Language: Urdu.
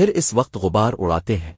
پھر اس وقت غبار اڑاتے ہیں۔